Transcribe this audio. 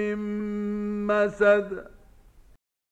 من مسد